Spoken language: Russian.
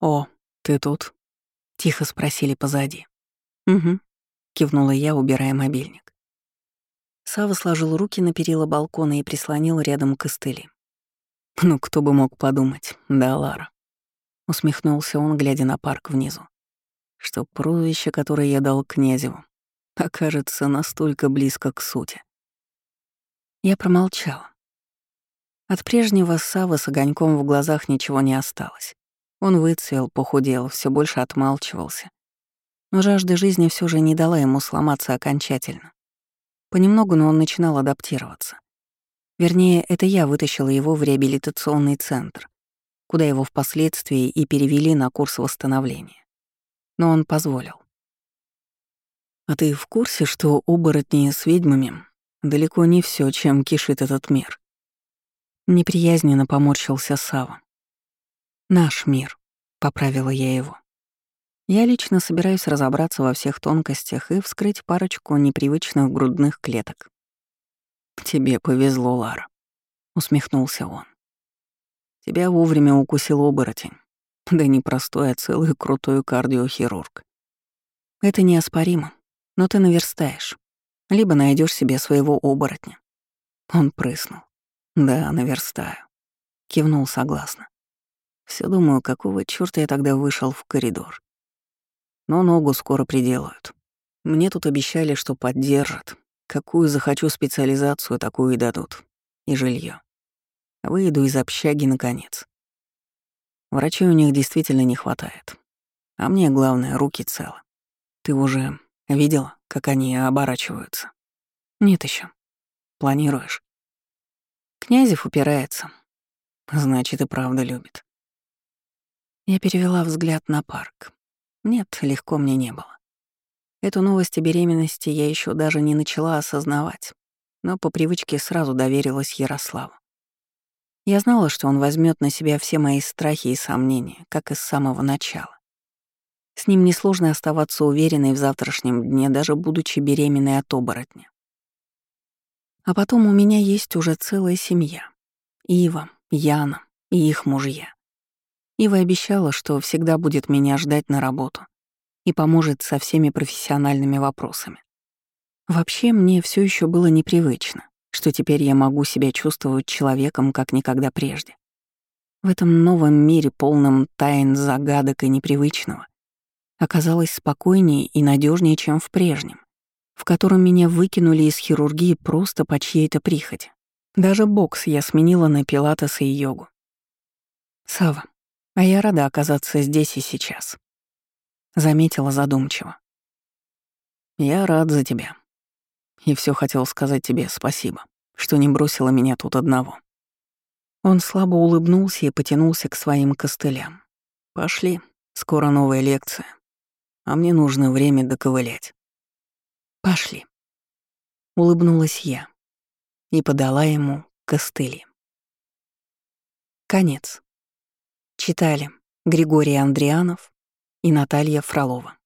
«О, ты тут?» — тихо спросили позади. «Угу», — кивнула я, убирая мобильник. Сава сложил руки на перила балкона и прислонил рядом костыли. «Ну, кто бы мог подумать, да, Лара?» Усмехнулся он, глядя на парк внизу. Что прозвище, которое я дал князеву, окажется настолько близко к сути. Я промолчала. От прежнего Савы с огоньком в глазах ничего не осталось. Он выцвел, похудел, все больше отмалчивался. Но жажда жизни все же не дала ему сломаться окончательно. Понемногу, но он начинал адаптироваться. Вернее, это я вытащила его в реабилитационный центр, куда его впоследствии и перевели на курс восстановления. Но он позволил. А ты в курсе, что оборотни с ведьмами далеко не все, чем кишит этот мир? Неприязненно поморщился Сава. Наш мир, поправила я его. Я лично собираюсь разобраться во всех тонкостях и вскрыть парочку непривычных грудных клеток. «Тебе повезло, Лара», — усмехнулся он. «Тебя вовремя укусил оборотень. Да не простой, а целый крутой кардиохирург. Это неоспоримо, но ты наверстаешь. Либо найдешь себе своего оборотня». Он прыснул. «Да, наверстаю», — кивнул согласно. Все думаю, какого чёрта я тогда вышел в коридор. Но ногу скоро приделают. Мне тут обещали, что поддержат. Какую захочу специализацию, такую и дадут. И жилье. Выйду из общаги наконец. Врачей у них действительно не хватает. А мне главное, руки целы. Ты уже видела, как они оборачиваются? Нет еще. Планируешь? Князев упирается. Значит, и правда любит. Я перевела взгляд на парк. Нет, легко мне не было. Эту новость о беременности я еще даже не начала осознавать, но по привычке сразу доверилась Ярославу. Я знала, что он возьмет на себя все мои страхи и сомнения, как и с самого начала. С ним несложно оставаться уверенной в завтрашнем дне, даже будучи беременной от оборотня. А потом у меня есть уже целая семья. Ива, Яна и их мужья. Ива обещала, что всегда будет меня ждать на работу и поможет со всеми профессиональными вопросами. Вообще, мне все еще было непривычно, что теперь я могу себя чувствовать человеком, как никогда прежде. В этом новом мире, полном тайн, загадок и непривычного, оказалось спокойнее и надежнее, чем в прежнем, в котором меня выкинули из хирургии просто по чьей-то прихоти. Даже бокс я сменила на пилатес и йогу. Сава, а я рада оказаться здесь и сейчас. Заметила задумчиво. Я рад за тебя. И все хотел сказать тебе спасибо, что не бросила меня тут одного. Он слабо улыбнулся и потянулся к своим костылям. Пошли, скоро новая лекция. А мне нужно время доковылять. Пошли. Улыбнулась я и подала ему костыли. Конец. Читали Григорий Андрианов и Наталья Фролова.